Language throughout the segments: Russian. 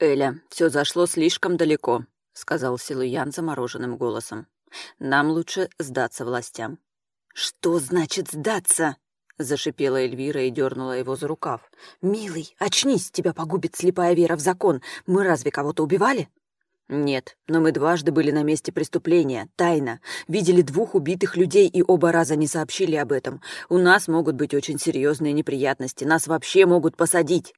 «Эля, все зашло слишком далеко», — сказал Силуян замороженным голосом. «Нам лучше сдаться властям». «Что значит сдаться?» — зашипела Эльвира и дернула его за рукав. «Милый, очнись, тебя погубит слепая вера в закон. Мы разве кого-то убивали?» «Нет, но мы дважды были на месте преступления, тайно. Видели двух убитых людей и оба раза не сообщили об этом. У нас могут быть очень серьезные неприятности. Нас вообще могут посадить».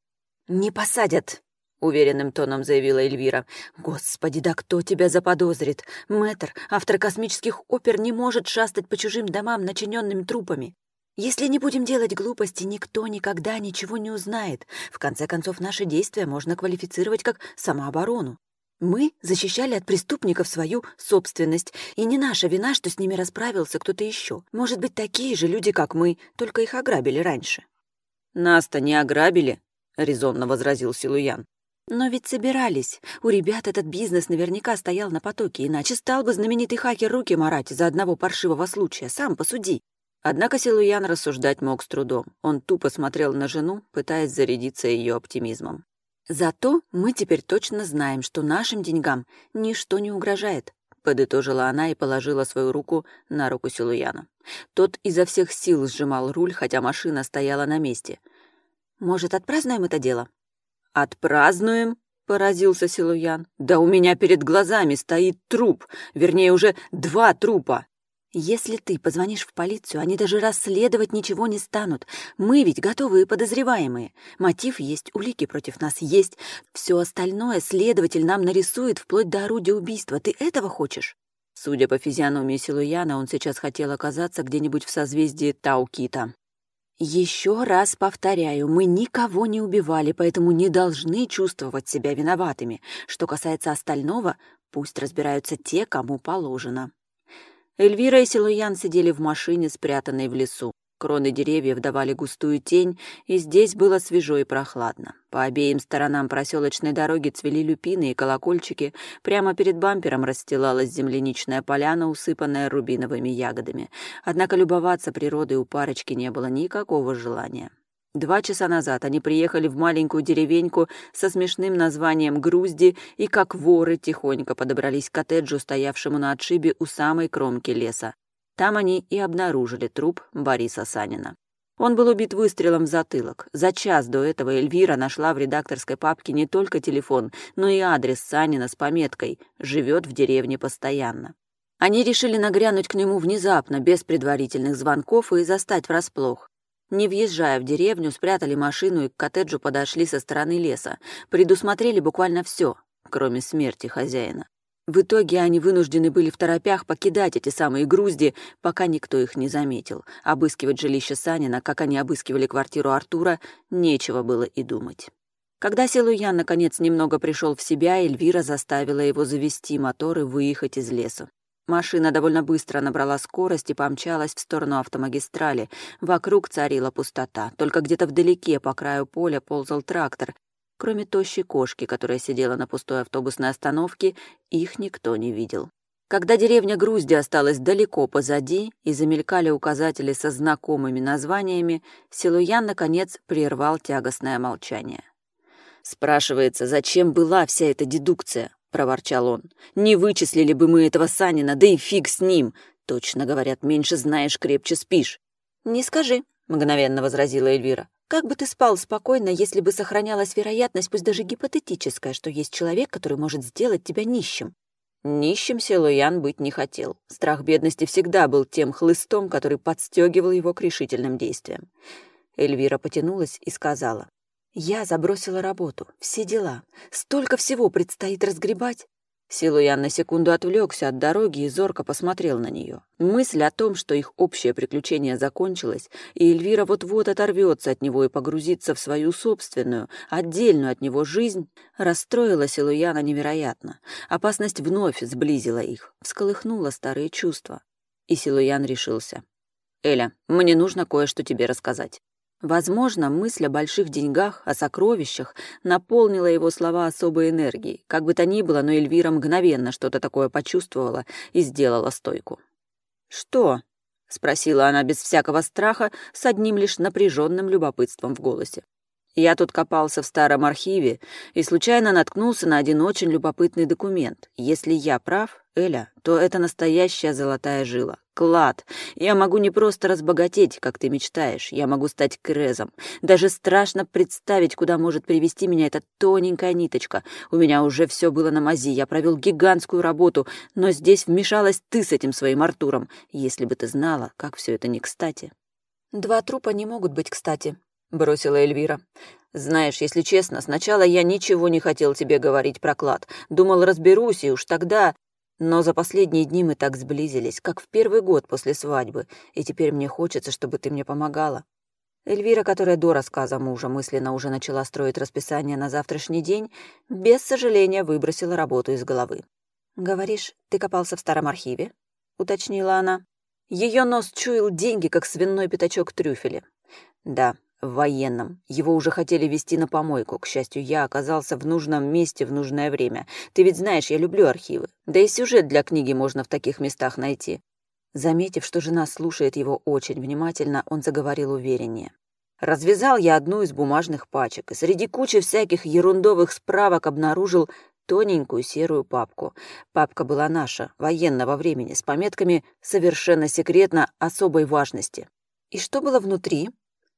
«Не посадят», — уверенным тоном заявила Эльвира. «Господи, да кто тебя заподозрит? Мэтр, автор космических опер, не может шастать по чужим домам, начиненным трупами. Если не будем делать глупости, никто никогда ничего не узнает. В конце концов, наши действия можно квалифицировать как самооборону. Мы защищали от преступников свою собственность, и не наша вина, что с ними расправился кто-то еще. Может быть, такие же люди, как мы, только их ограбили раньше». «Нас-то не ограбили», — резонно возразил Силуян. Но ведь собирались. У ребят этот бизнес наверняка стоял на потоке, иначе стал бы знаменитый хакер руки марать за одного паршивого случая. Сам посуди. Однако Силуян рассуждать мог с трудом. Он тупо смотрел на жену, пытаясь зарядиться ее оптимизмом. «Зато мы теперь точно знаем, что нашим деньгам ничто не угрожает», — подытожила она и положила свою руку на руку Силуяна. Тот изо всех сил сжимал руль, хотя машина стояла на месте. «Может, отпразднуем это дело?» «Отпразднуем?» — поразился Силуян. «Да у меня перед глазами стоит труп, вернее, уже два трупа». «Если ты позвонишь в полицию, они даже расследовать ничего не станут. Мы ведь готовые подозреваемые. Мотив есть, улики против нас есть. Все остальное следователь нам нарисует вплоть до орудия убийства. Ты этого хочешь?» Судя по физиономии Силуяна, он сейчас хотел оказаться где-нибудь в созвездии Таукита. Еще раз повторяю, мы никого не убивали, поэтому не должны чувствовать себя виноватыми. Что касается остального, пусть разбираются те, кому положено. Эльвира и Силуян сидели в машине, спрятанной в лесу. Кроны деревьев давали густую тень, и здесь было свежо и прохладно. По обеим сторонам проселочной дороги цвели люпины и колокольчики, прямо перед бампером расстилалась земляничная поляна, усыпанная рубиновыми ягодами. Однако любоваться природой у парочки не было никакого желания. Два часа назад они приехали в маленькую деревеньку со смешным названием Грузди и как воры тихонько подобрались к коттеджу, стоявшему на отшибе у самой кромки леса. Там они и обнаружили труп Бориса Санина. Он был убит выстрелом в затылок. За час до этого Эльвира нашла в редакторской папке не только телефон, но и адрес Санина с пометкой «Живет в деревне постоянно». Они решили нагрянуть к нему внезапно, без предварительных звонков, и застать врасплох. Не въезжая в деревню, спрятали машину и к коттеджу подошли со стороны леса. Предусмотрели буквально все, кроме смерти хозяина. В итоге они вынуждены были в торопях покидать эти самые грузди, пока никто их не заметил. Обыскивать жилище Санина, как они обыскивали квартиру Артура, нечего было и думать. Когда Силуян наконец немного пришел в себя, Эльвира заставила его завести мотор и выехать из леса. Машина довольно быстро набрала скорость и помчалась в сторону автомагистрали. Вокруг царила пустота. Только где-то вдалеке по краю поля ползал трактор, Кроме тощей кошки, которая сидела на пустой автобусной остановке, их никто не видел. Когда деревня Грузди осталась далеко позади и замелькали указатели со знакомыми названиями, Силуян, наконец, прервал тягостное молчание. «Спрашивается, зачем была вся эта дедукция?» — проворчал он. «Не вычислили бы мы этого Санина, да и фиг с ним! Точно говорят, меньше знаешь, крепче спишь». «Не скажи», — мгновенно возразила Эльвира. Как бы ты спал спокойно, если бы сохранялась вероятность, пусть даже гипотетическая, что есть человек, который может сделать тебя нищим? Нищим Силуян быть не хотел. Страх бедности всегда был тем хлыстом, который подстегивал его к решительным действиям. Эльвира потянулась и сказала. «Я забросила работу, все дела. Столько всего предстоит разгребать. Силуян на секунду отвлекся от дороги и зорко посмотрел на нее. Мысль о том, что их общее приключение закончилось, и Эльвира вот-вот оторвется от него и погрузится в свою собственную, отдельную от него жизнь, расстроила Силуяна невероятно. Опасность вновь сблизила их, всколыхнула старые чувства. И Силуян решился. «Эля, мне нужно кое-что тебе рассказать». Возможно, мысль о больших деньгах, о сокровищах наполнила его слова особой энергией. Как бы то ни было, но Эльвира мгновенно что-то такое почувствовала и сделала стойку. «Что?» — спросила она без всякого страха, с одним лишь напряженным любопытством в голосе. Я тут копался в старом архиве и случайно наткнулся на один очень любопытный документ. Если я прав, Эля, то это настоящая золотая жила. Клад. Я могу не просто разбогатеть, как ты мечтаешь, я могу стать крезом. Даже страшно представить, куда может привести меня эта тоненькая ниточка. У меня уже все было на мази, я провел гигантскую работу, но здесь вмешалась ты с этим своим Артуром. Если бы ты знала, как все это не кстати. Два трупа не могут быть кстати, — бросила Эльвира. «Знаешь, если честно, сначала я ничего не хотел тебе говорить про клад. Думал, разберусь, и уж тогда... Но за последние дни мы так сблизились, как в первый год после свадьбы, и теперь мне хочется, чтобы ты мне помогала». Эльвира, которая до рассказа мужа мысленно уже начала строить расписание на завтрашний день, без сожаления выбросила работу из головы. «Говоришь, ты копался в старом архиве?» — уточнила она. Ее нос чуял деньги, как свиной пятачок трюфеля. Да, в военном. Его уже хотели вести на помойку. К счастью, я оказался в нужном месте в нужное время. Ты ведь знаешь, я люблю архивы. Да и сюжет для книги можно в таких местах найти. Заметив, что жена слушает его очень внимательно, он заговорил увереннее. Развязал я одну из бумажных пачек, и среди кучи всяких ерундовых справок обнаружил тоненькую серую папку. Папка была наша, военного времени, с пометками «Совершенно секретно, особой важности». «И что было внутри?»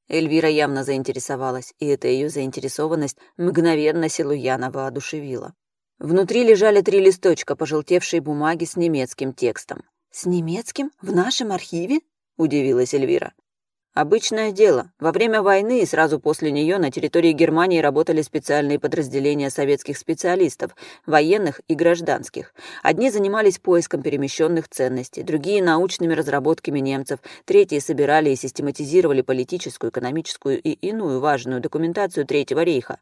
Эльвира явно заинтересовалась, и эта ее заинтересованность мгновенно Силуяна воодушевила. Внутри лежали три листочка пожелтевшей бумаги с немецким текстом. «С немецким? В нашем архиве?» — удивилась Эльвира. Обычное дело. Во время войны и сразу после нее на территории Германии работали специальные подразделения советских специалистов, военных и гражданских. Одни занимались поиском перемещенных ценностей, другие — научными разработками немцев, третьи собирали и систематизировали политическую, экономическую и иную важную документацию Третьего рейха.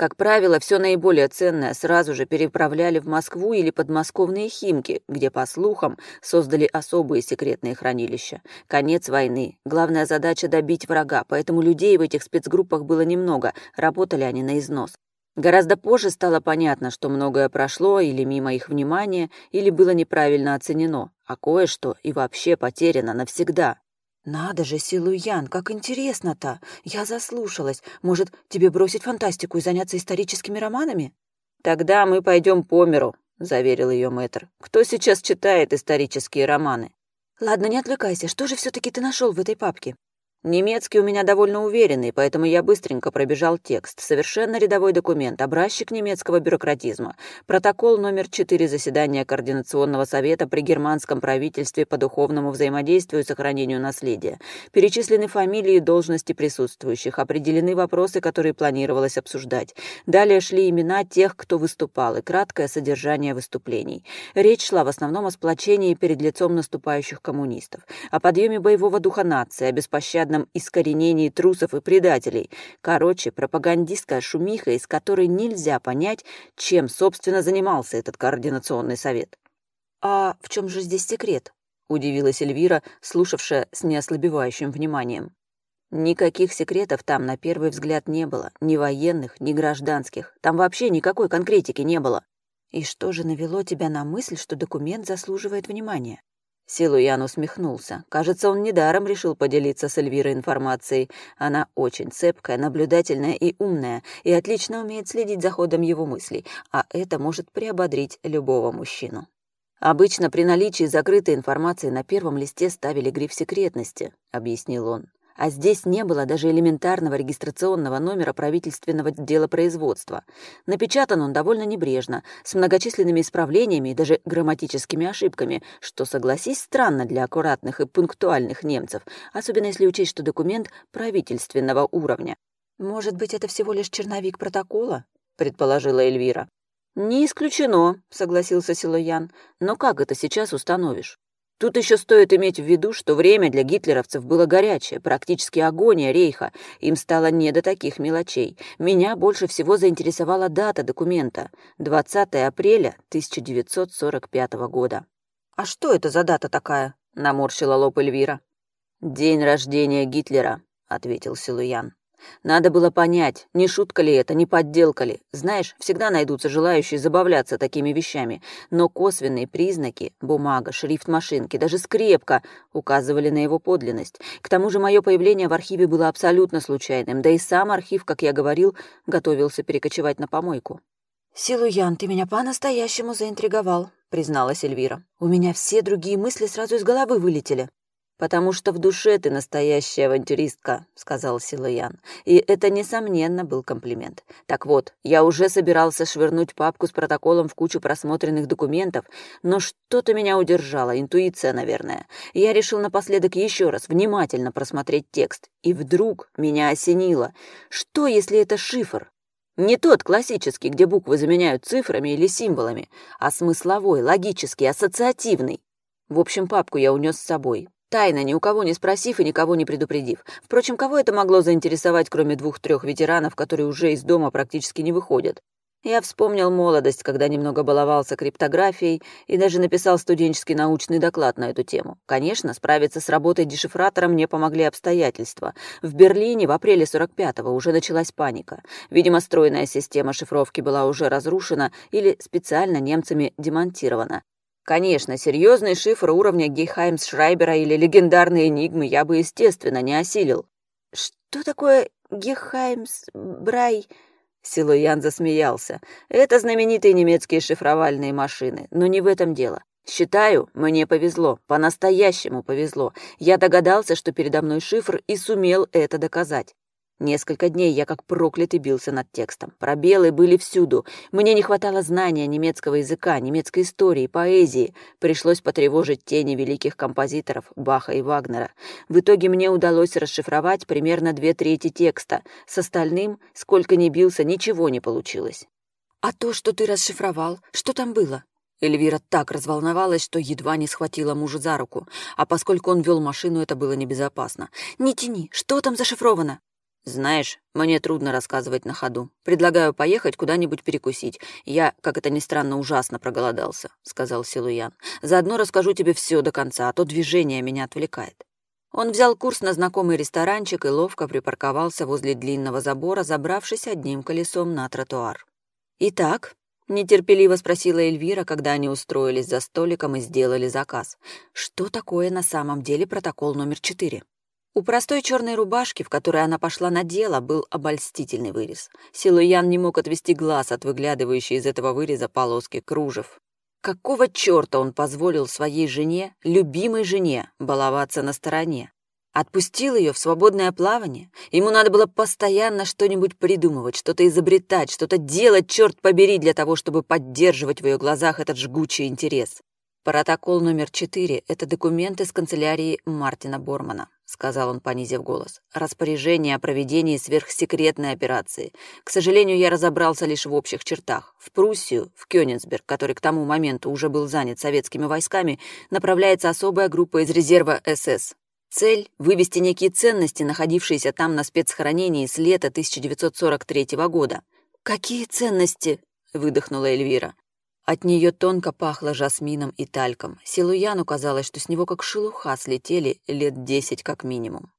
Как правило, все наиболее ценное сразу же переправляли в Москву или подмосковные Химки, где, по слухам, создали особые секретные хранилища. Конец войны. Главная задача — добить врага, поэтому людей в этих спецгруппах было немного, работали они на износ. Гораздо позже стало понятно, что многое прошло или мимо их внимания, или было неправильно оценено, а кое-что и вообще потеряно навсегда. «Надо же, Силуян, как интересно-то! Я заслушалась. Может, тебе бросить фантастику и заняться историческими романами?» «Тогда мы пойдем по миру», — заверил ее мэтр. «Кто сейчас читает исторические романы?» «Ладно, не отвлекайся. Что же все таки ты нашел в этой папке?» Немецкий у меня довольно уверенный, поэтому я быстренько пробежал текст. Совершенно рядовой документ, образчик немецкого бюрократизма. Протокол номер 4 заседания Координационного совета при германском правительстве по духовному взаимодействию и сохранению наследия. Перечислены фамилии и должности присутствующих, определены вопросы, которые планировалось обсуждать. Далее шли имена тех, кто выступал, и краткое содержание выступлений. Речь шла в основном о сплочении перед лицом наступающих коммунистов, о подъеме боевого духа нации, о беспощадном беспощадном искоренении трусов и предателей. Короче, пропагандистская шумиха, из которой нельзя понять, чем, собственно, занимался этот координационный совет. «А в чем же здесь секрет?» — удивилась Эльвира, слушавшая с неослабевающим вниманием. Никаких секретов там на первый взгляд не было, ни военных, ни гражданских. Там вообще никакой конкретики не было. И что же навело тебя на мысль, что документ заслуживает внимания? Силуян усмехнулся. Кажется, он недаром решил поделиться с Эльвирой информацией. Она очень цепкая, наблюдательная и умная, и отлично умеет следить за ходом его мыслей, а это может приободрить любого мужчину. «Обычно при наличии закрытой информации на первом листе ставили гриф секретности», — объяснил он а здесь не было даже элементарного регистрационного номера правительственного делопроизводства. Напечатан он довольно небрежно, с многочисленными исправлениями и даже грамматическими ошибками, что, согласись, странно для аккуратных и пунктуальных немцев, особенно если учесть, что документ правительственного уровня. «Может быть, это всего лишь черновик протокола?» — предположила Эльвира. «Не исключено», — согласился Силуян. «Но как это сейчас установишь?» Тут еще стоит иметь в виду, что время для гитлеровцев было горячее, практически агония рейха. Им стало не до таких мелочей. Меня больше всего заинтересовала дата документа — 20 апреля 1945 года. «А что это за дата такая?» — наморщила лоб Эльвира. «День рождения Гитлера», — ответил Силуян. Надо было понять, не шутка ли это, не подделка ли. Знаешь, всегда найдутся желающие забавляться такими вещами, но косвенные признаки — бумага, шрифт машинки, даже скрепка — указывали на его подлинность. К тому же мое появление в архиве было абсолютно случайным, да и сам архив, как я говорил, готовился перекочевать на помойку. «Силуян, ты меня по-настоящему заинтриговал», — призналась Эльвира. «У меня все другие мысли сразу из головы вылетели». «Потому что в душе ты настоящая авантюристка», — сказал Силуян. И это, несомненно, был комплимент. «Так вот, я уже собирался швырнуть папку с протоколом в кучу просмотренных документов, но что-то меня удержало, интуиция, наверное. Я решил напоследок еще раз внимательно просмотреть текст. И вдруг меня осенило. Что, если это шифр? Не тот классический, где буквы заменяют цифрами или символами, а смысловой, логический, ассоциативный. В общем, папку я унес с собой. Тайно, ни у кого не спросив и никого не предупредив. Впрочем, кого это могло заинтересовать, кроме двух-трех ветеранов, которые уже из дома практически не выходят? Я вспомнил молодость, когда немного баловался криптографией и даже написал студенческий научный доклад на эту тему. Конечно, справиться с работой дешифратора мне помогли обстоятельства. В Берлине в апреле 45-го уже началась паника. Видимо, стройная система шифровки была уже разрушена или специально немцами демонтирована. Конечно, серьезный шифр уровня Гейхаймс Шрайбера или легендарные энигмы я бы, естественно, не осилил. «Что такое Гейхаймс Брай?» Силуян засмеялся. «Это знаменитые немецкие шифровальные машины, но не в этом дело. Считаю, мне повезло, по-настоящему повезло. Я догадался, что передо мной шифр и сумел это доказать. Несколько дней я как проклятый бился над текстом. Пробелы были всюду. Мне не хватало знания немецкого языка, немецкой истории, поэзии. Пришлось потревожить тени великих композиторов Баха и Вагнера. В итоге мне удалось расшифровать примерно две трети текста. С остальным, сколько ни бился, ничего не получилось. «А то, что ты расшифровал, что там было?» Эльвира так разволновалась, что едва не схватила мужа за руку. А поскольку он вел машину, это было небезопасно. «Не тяни, что там зашифровано?» «Знаешь, мне трудно рассказывать на ходу. Предлагаю поехать куда-нибудь перекусить. Я, как это ни странно, ужасно проголодался», — сказал Силуян. «Заодно расскажу тебе все до конца, а то движение меня отвлекает». Он взял курс на знакомый ресторанчик и ловко припарковался возле длинного забора, забравшись одним колесом на тротуар. «Итак», — нетерпеливо спросила Эльвира, когда они устроились за столиком и сделали заказ, «что такое на самом деле протокол номер четыре?» У простой черной рубашки, в которой она пошла на дело, был обольстительный вырез. Силуян не мог отвести глаз от выглядывающей из этого выреза полоски кружев. Какого черта он позволил своей жене, любимой жене, баловаться на стороне? Отпустил ее в свободное плавание? Ему надо было постоянно что-нибудь придумывать, что-то изобретать, что-то делать, черт побери, для того, чтобы поддерживать в ее глазах этот жгучий интерес. Протокол номер четыре — это документ из канцелярии Мартина Бормана сказал он, понизив голос. «Распоряжение о проведении сверхсекретной операции. К сожалению, я разобрался лишь в общих чертах. В Пруссию, в Кёнигсберг, который к тому моменту уже был занят советскими войсками, направляется особая группа из резерва СС. Цель — вывести некие ценности, находившиеся там на спецхранении с лета 1943 года. «Какие ценности?» — выдохнула Эльвира. От нее тонко пахло жасмином и тальком. Силуяну казалось, что с него как шелуха слетели лет десять как минимум.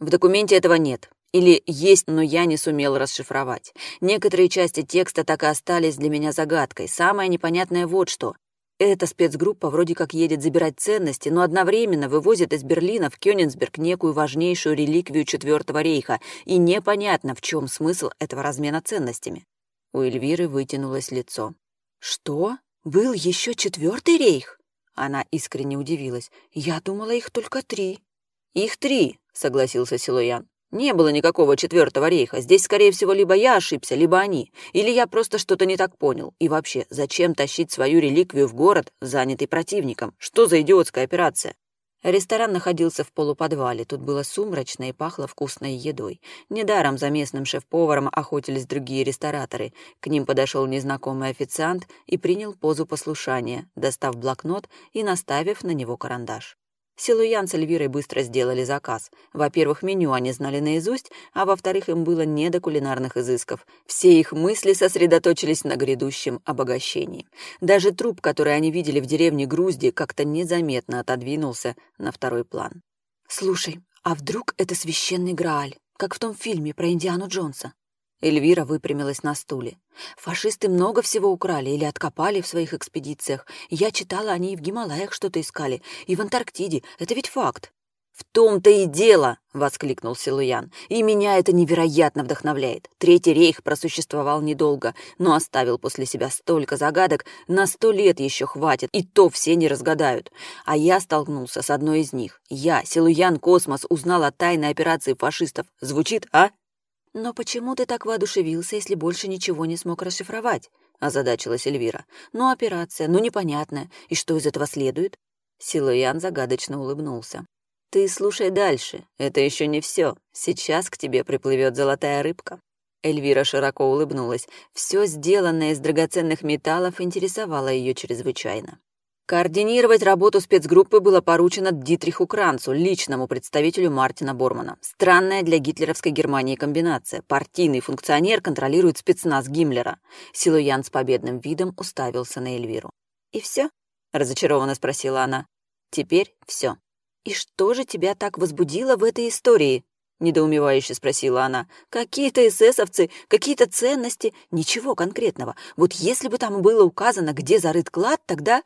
В документе этого нет. Или есть, но я не сумел расшифровать. Некоторые части текста так и остались для меня загадкой. Самое непонятное вот что. Эта спецгруппа вроде как едет забирать ценности, но одновременно вывозит из Берлина в Кёнигсберг некую важнейшую реликвию Четвертого рейха, и непонятно, в чем смысл этого размена ценностями. У Эльвиры вытянулось лицо. «Что? Был еще четвертый рейх?» Она искренне удивилась. «Я думала, их только три». «Их три», — согласился Силуян. «Не было никакого четвертого рейха. Здесь, скорее всего, либо я ошибся, либо они. Или я просто что-то не так понял. И вообще, зачем тащить свою реликвию в город, занятый противником? Что за идиотская операция?» Ресторан находился в полуподвале, тут было сумрачно и пахло вкусной едой. Недаром за местным шеф-поваром охотились другие рестораторы. К ним подошел незнакомый официант и принял позу послушания, достав блокнот и наставив на него карандаш. Силуян с Эльвирой быстро сделали заказ. Во-первых, меню они знали наизусть, а во-вторых, им было не до кулинарных изысков. Все их мысли сосредоточились на грядущем обогащении. Даже труп, который они видели в деревне Грузди, как-то незаметно отодвинулся на второй план. «Слушай, а вдруг это священный Грааль?» как в том фильме про Индиану Джонса. Эльвира выпрямилась на стуле. Фашисты много всего украли или откопали в своих экспедициях. Я читала, они и в Гималаях что-то искали, и в Антарктиде. Это ведь факт. «В том-то и дело!» — воскликнул Силуян. «И меня это невероятно вдохновляет. Третий рейх просуществовал недолго, но оставил после себя столько загадок, на сто лет еще хватит, и то все не разгадают. А я столкнулся с одной из них. Я, Силуян Космос, узнал о тайной операции фашистов. Звучит, а?» «Но почему ты так воодушевился, если больше ничего не смог расшифровать?» — озадачилась Эльвира. «Ну, операция, ну, непонятная. И что из этого следует?» Силуян загадочно улыбнулся. Ты слушай дальше, это еще не все. Сейчас к тебе приплывет золотая рыбка. Эльвира широко улыбнулась. Все сделанное из драгоценных металлов интересовало ее чрезвычайно. Координировать работу спецгруппы было поручено Дитриху Кранцу, личному представителю Мартина Бормана. Странная для гитлеровской Германии комбинация. Партийный функционер контролирует спецназ Гиммлера. Силуян с победным видом уставился на Эльвиру. «И все?» — разочарованно спросила она. «Теперь все. «И что же тебя так возбудило в этой истории?» — недоумевающе спросила она. «Какие-то эсэсовцы, какие-то ценности, ничего конкретного. Вот если бы там было указано, где зарыт клад, тогда...»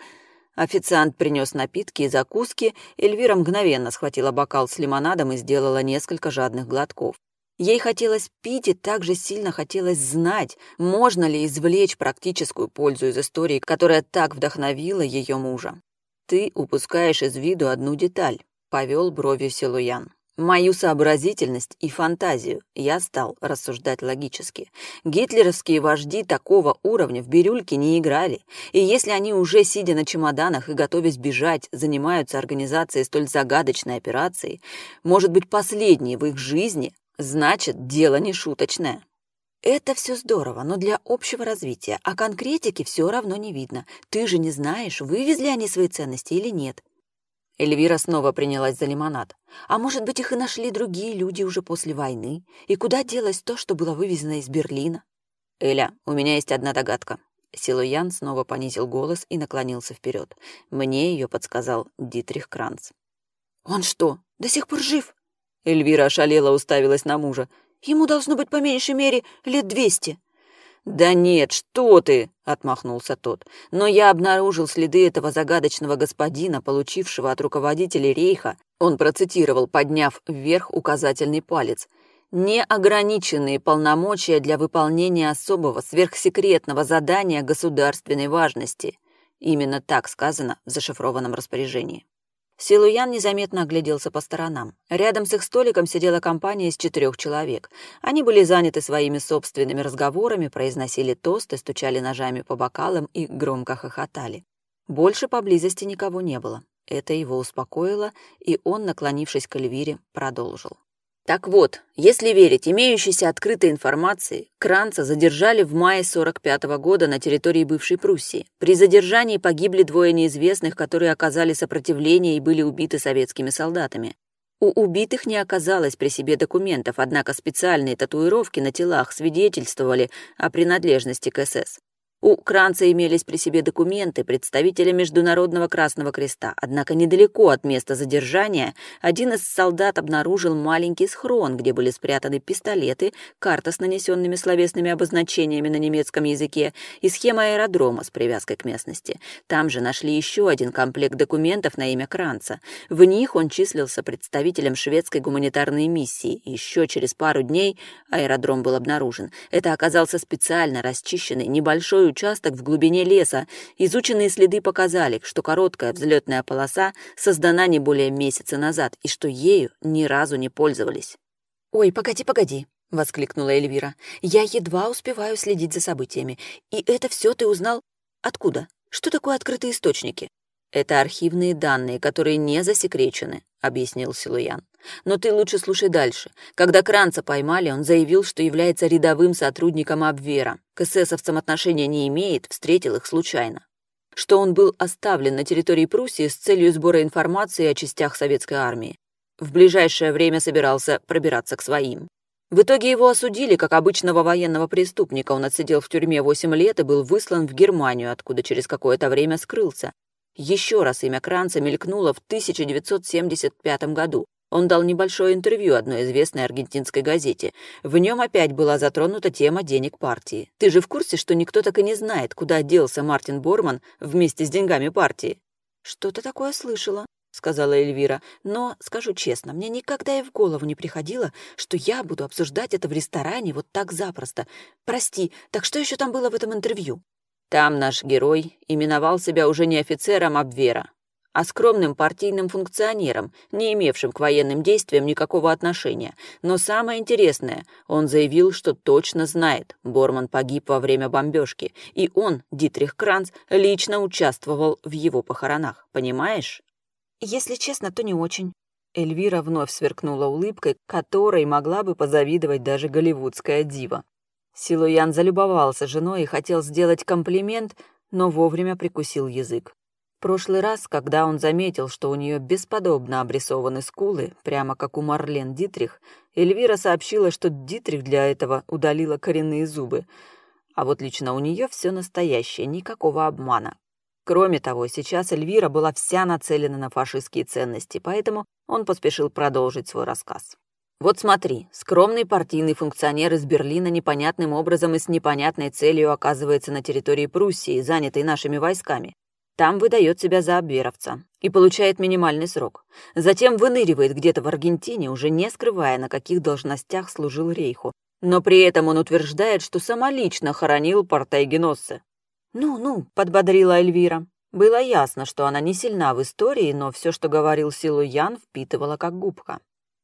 Официант принес напитки и закуски, Эльвира мгновенно схватила бокал с лимонадом и сделала несколько жадных глотков. Ей хотелось пить и также сильно хотелось знать, можно ли извлечь практическую пользу из истории, которая так вдохновила ее мужа. «Ты упускаешь из виду одну деталь», Повел бровью Силуян. Мою сообразительность и фантазию я стал рассуждать логически. Гитлеровские вожди такого уровня в бирюльке не играли, и если они уже, сидя на чемоданах и готовясь бежать, занимаются организацией столь загадочной операции, может быть, последней в их жизни, значит, дело не шуточное. Это все здорово, но для общего развития, а конкретики все равно не видно. Ты же не знаешь, вывезли они свои ценности или нет. Эльвира снова принялась за лимонад. А может быть, их и нашли другие люди уже после войны? И куда делось то, что было вывезено из Берлина? Эля, у меня есть одна догадка. Силуян снова понизил голос и наклонился вперед. Мне ее подсказал Дитрих Кранц. «Он что, до сих пор жив?» Эльвира ошалела уставилась на мужа. «Ему должно быть по меньшей мере лет двести». «Да нет, что ты!» — отмахнулся тот. «Но я обнаружил следы этого загадочного господина, получившего от руководителей рейха, он процитировал, подняв вверх указательный палец, неограниченные полномочия для выполнения особого сверхсекретного задания государственной важности». Именно так сказано в зашифрованном распоряжении. Силуян незаметно огляделся по сторонам. Рядом с их столиком сидела компания из четырех человек. Они были заняты своими собственными разговорами, произносили тосты, стучали ножами по бокалам и громко хохотали. Больше поблизости никого не было. Это его успокоило, и он, наклонившись к Эльвире, продолжил. Так вот, если верить имеющейся открытой информации, Кранца задержали в мае 45 -го года на территории бывшей Пруссии. При задержании погибли двое неизвестных, которые оказали сопротивление и были убиты советскими солдатами. У убитых не оказалось при себе документов, однако специальные татуировки на телах свидетельствовали о принадлежности к СС. У Кранца имелись при себе документы представителя Международного Красного Креста, однако недалеко от места задержания один из солдат обнаружил маленький схрон, где были спрятаны пистолеты, карта с нанесенными словесными обозначениями на немецком языке и схема аэродрома с привязкой к местности. Там же нашли еще один комплект документов на имя Кранца. В них он числился представителем шведской гуманитарной миссии. Еще через пару дней аэродром был обнаружен. Это оказался специально расчищенный небольшой участок в глубине леса. Изученные следы показали, что короткая взлетная полоса создана не более месяца назад и что ею ни разу не пользовались. «Ой, погоди, погоди», — воскликнула Эльвира. «Я едва успеваю следить за событиями. И это все ты узнал откуда? Что такое открытые источники?» «Это архивные данные, которые не засекречены», — объяснил Силуян. «Но ты лучше слушай дальше. Когда Кранца поймали, он заявил, что является рядовым сотрудником Абвера. К эсэсовцам отношения не имеет, встретил их случайно. Что он был оставлен на территории Пруссии с целью сбора информации о частях советской армии. В ближайшее время собирался пробираться к своим. В итоге его осудили как обычного военного преступника. Он отсидел в тюрьме 8 лет и был выслан в Германию, откуда через какое-то время скрылся. Еще раз имя Кранца мелькнуло в 1975 году. Он дал небольшое интервью одной известной аргентинской газете. В нем опять была затронута тема денег партии. Ты же в курсе, что никто так и не знает, куда делся Мартин Борман вместе с деньгами партии? Что-то такое слышала, сказала Эльвира. Но, скажу честно, мне никогда и в голову не приходило, что я буду обсуждать это в ресторане вот так запросто. Прости, так что еще там было в этом интервью? Там наш герой именовал себя уже не офицером Абвера, а скромным партийным функционером, не имевшим к военным действиям никакого отношения. Но самое интересное, он заявил, что точно знает, Борман погиб во время бомбежки, и он, Дитрих Кранц, лично участвовал в его похоронах, понимаешь? Если честно, то не очень. Эльвира вновь сверкнула улыбкой, которой могла бы позавидовать даже голливудская дива. Силуян залюбовался женой и хотел сделать комплимент, но вовремя прикусил язык прошлый раз, когда он заметил, что у нее бесподобно обрисованы скулы, прямо как у Марлен Дитрих, Эльвира сообщила, что Дитрих для этого удалила коренные зубы. А вот лично у нее все настоящее, никакого обмана. Кроме того, сейчас Эльвира была вся нацелена на фашистские ценности, поэтому он поспешил продолжить свой рассказ. Вот смотри, скромный партийный функционер из Берлина непонятным образом и с непонятной целью оказывается на территории Пруссии, занятой нашими войсками. Там выдает себя за абверовца и получает минимальный срок. Затем выныривает где-то в Аргентине, уже не скрывая, на каких должностях служил Рейху. Но при этом он утверждает, что самолично хоронил Портайгеноссе. «Ну-ну», — подбодрила Эльвира. Было ясно, что она не сильна в истории, но все, что говорил Силу Ян, впитывала как губка.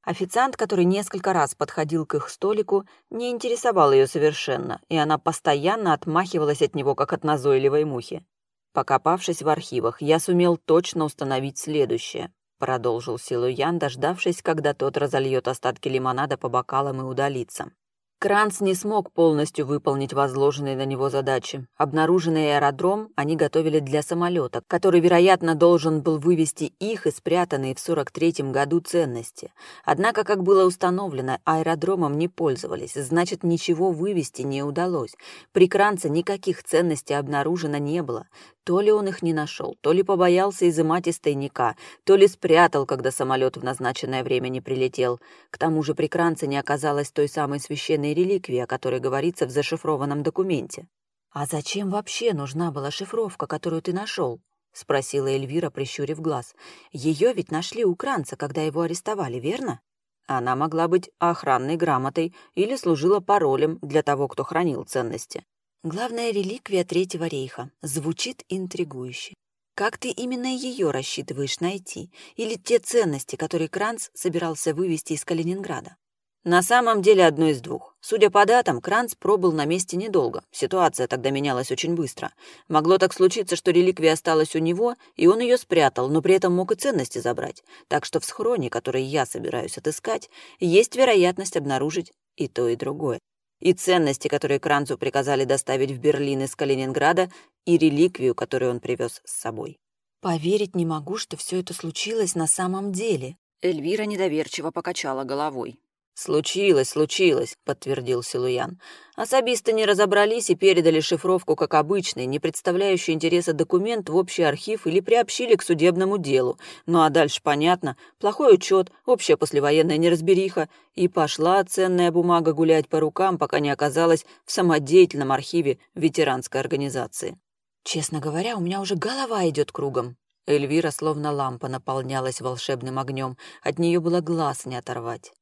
Официант, который несколько раз подходил к их столику, не интересовал ее совершенно, и она постоянно отмахивалась от него, как от назойливой мухи. Покопавшись в архивах, я сумел точно установить следующее. Продолжил Силуян, дождавшись, когда тот разольет остатки лимонада по бокалам и удалится. Кранц не смог полностью выполнить возложенные на него задачи. Обнаруженный аэродром они готовили для самолета, который, вероятно, должен был вывести их и спрятанные в 43-м году ценности. Однако, как было установлено, аэродромом не пользовались, значит, ничего вывести не удалось. При Кранце никаких ценностей обнаружено не было. То ли он их не нашел, то ли побоялся изымать из тайника, то ли спрятал, когда самолет в назначенное время не прилетел. К тому же при Кранце не оказалось той самой священной реликвии, о которой говорится в зашифрованном документе. «А зачем вообще нужна была шифровка, которую ты нашел?» — спросила Эльвира, прищурив глаз. «Ее ведь нашли у Кранца, когда его арестовали, верно?» Она могла быть охранной грамотой или служила паролем для того, кто хранил ценности. Главная реликвия Третьего рейха звучит интригующе. Как ты именно ее рассчитываешь найти? Или те ценности, которые Кранц собирался вывести из Калининграда? На самом деле одно из двух. Судя по датам, Кранц пробыл на месте недолго. Ситуация тогда менялась очень быстро. Могло так случиться, что реликвия осталась у него, и он ее спрятал, но при этом мог и ценности забрать. Так что в схроне, который я собираюсь отыскать, есть вероятность обнаружить и то, и другое и ценности, которые Кранцу приказали доставить в Берлин из Калининграда, и реликвию, которую он привез с собой. «Поверить не могу, что все это случилось на самом деле», Эльвира недоверчиво покачала головой. «Случилось, случилось», — подтвердил Силуян. «Особисты не разобрались и передали шифровку как обычный, не представляющий интереса документ в общий архив или приобщили к судебному делу. Ну а дальше понятно. Плохой учет, общая послевоенная неразбериха. И пошла ценная бумага гулять по рукам, пока не оказалась в самодеятельном архиве ветеранской организации. Честно говоря, у меня уже голова идет кругом». Эльвира словно лампа наполнялась волшебным огнем. От нее было глаз не оторвать.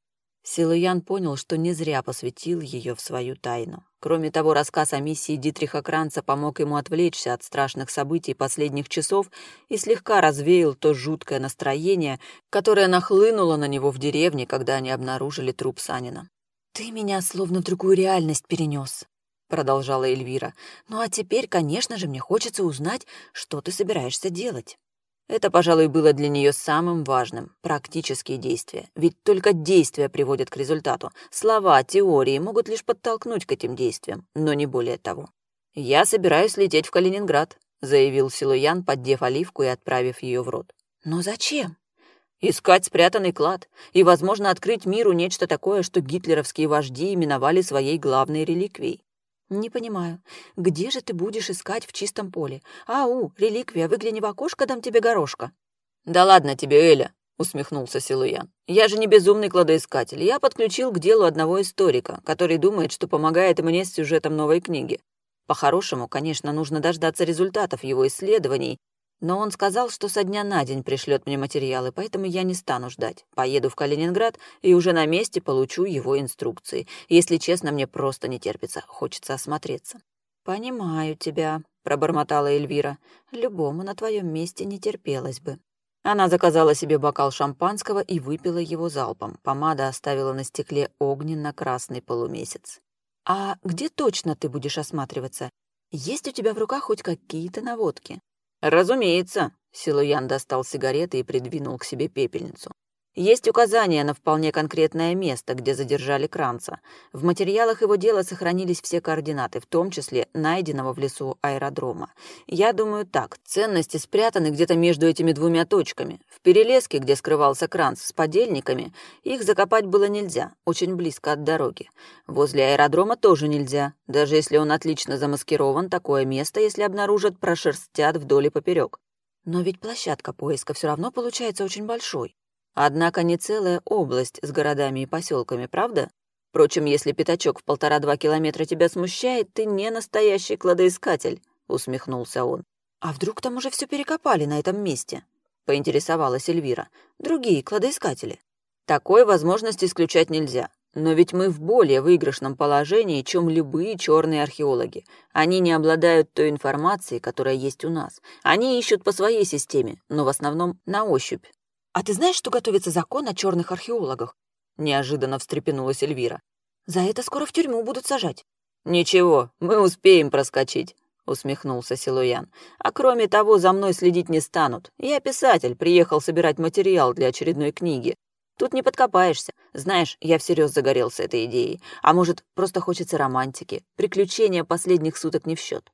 Силуян понял, что не зря посвятил ее в свою тайну. Кроме того, рассказ о миссии Дитриха Кранца помог ему отвлечься от страшных событий последних часов и слегка развеял то жуткое настроение, которое нахлынуло на него в деревне, когда они обнаружили труп Санина. «Ты меня словно в другую реальность перенес», — продолжала Эльвира. «Ну а теперь, конечно же, мне хочется узнать, что ты собираешься делать». Это, пожалуй, было для нее самым важным — практические действия. Ведь только действия приводят к результату. Слова, теории могут лишь подтолкнуть к этим действиям, но не более того. «Я собираюсь лететь в Калининград», — заявил Силуян, поддев оливку и отправив ее в рот. «Но зачем?» «Искать спрятанный клад и, возможно, открыть миру нечто такое, что гитлеровские вожди именовали своей главной реликвией. «Не понимаю. Где же ты будешь искать в чистом поле? Ау, реликвия, выгляни в окошко, дам тебе горошка». «Да ладно тебе, Эля!» — усмехнулся Силуян. «Я же не безумный кладоискатель. Я подключил к делу одного историка, который думает, что помогает мне с сюжетом новой книги. По-хорошему, конечно, нужно дождаться результатов его исследований, но он сказал, что со дня на день пришлет мне материалы, поэтому я не стану ждать. Поеду в Калининград и уже на месте получу его инструкции. Если честно, мне просто не терпится, хочется осмотреться». «Понимаю тебя», — пробормотала Эльвира. «Любому на твоем месте не терпелось бы». Она заказала себе бокал шампанского и выпила его залпом. Помада оставила на стекле огненно-красный полумесяц. «А где точно ты будешь осматриваться? Есть у тебя в руках хоть какие-то наводки?» «Разумеется», — Силуян достал сигареты и придвинул к себе пепельницу. Есть указания на вполне конкретное место, где задержали Кранца. В материалах его дела сохранились все координаты, в том числе найденного в лесу аэродрома. Я думаю так, ценности спрятаны где-то между этими двумя точками. В перелеске, где скрывался Кранц с подельниками, их закопать было нельзя, очень близко от дороги. Возле аэродрома тоже нельзя. Даже если он отлично замаскирован, такое место, если обнаружат, прошерстят вдоль и поперек. Но ведь площадка поиска все равно получается очень большой. Однако не целая область с городами и поселками, правда? Впрочем, если пятачок в полтора-два километра тебя смущает, ты не настоящий кладоискатель, усмехнулся он. А вдруг там уже все перекопали на этом месте? поинтересовалась Эльвира. Другие кладоискатели. Такой возможности исключать нельзя. Но ведь мы в более выигрышном положении, чем любые черные археологи. Они не обладают той информацией, которая есть у нас. Они ищут по своей системе, но в основном на ощупь. «А ты знаешь, что готовится закон о черных археологах?» Неожиданно встрепенулась Эльвира. «За это скоро в тюрьму будут сажать». «Ничего, мы успеем проскочить», — усмехнулся Силуян. «А кроме того, за мной следить не станут. Я писатель, приехал собирать материал для очередной книги. Тут не подкопаешься. Знаешь, я всерьез загорелся этой идеей. А может, просто хочется романтики. Приключения последних суток не в счет.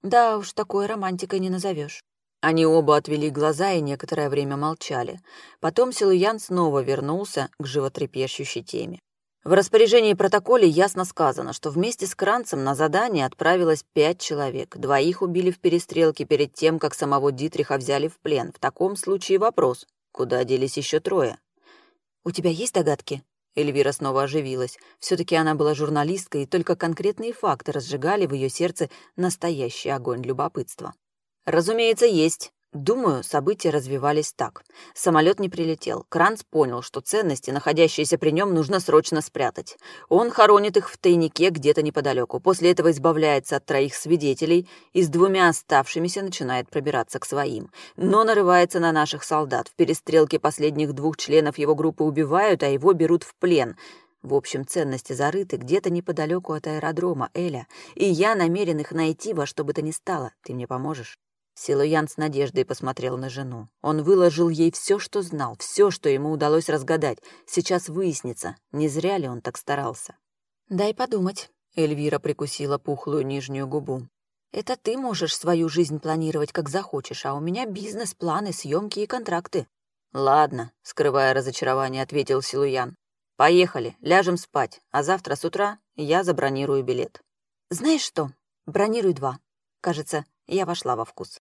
Да уж, такой романтикой не назовешь. Они оба отвели глаза и некоторое время молчали. Потом Силуян снова вернулся к животрепещущей теме. В распоряжении протоколе ясно сказано, что вместе с Кранцем на задание отправилось пять человек. Двоих убили в перестрелке перед тем, как самого Дитриха взяли в плен. В таком случае вопрос, куда делись еще трое? «У тебя есть догадки?» Эльвира снова оживилась. все таки она была журналисткой, и только конкретные факты разжигали в ее сердце настоящий огонь любопытства. Разумеется, есть. Думаю, события развивались так. Самолет не прилетел. Кранц понял, что ценности, находящиеся при нем, нужно срочно спрятать. Он хоронит их в тайнике где-то неподалеку. После этого избавляется от троих свидетелей и с двумя оставшимися начинает пробираться к своим. Но нарывается на наших солдат. В перестрелке последних двух членов его группы убивают, а его берут в плен. В общем, ценности зарыты где-то неподалеку от аэродрома, Эля. И я намерен их найти во что бы то ни стало. Ты мне поможешь? Силуян с надеждой посмотрел на жену. Он выложил ей все, что знал, все, что ему удалось разгадать. Сейчас выяснится, не зря ли он так старался. «Дай подумать», — Эльвира прикусила пухлую нижнюю губу. «Это ты можешь свою жизнь планировать, как захочешь, а у меня бизнес, планы, съемки и контракты». «Ладно», — скрывая разочарование, ответил Силуян. «Поехали, ляжем спать, а завтра с утра я забронирую билет». «Знаешь что? Бронируй два. Кажется, я вошла во вкус.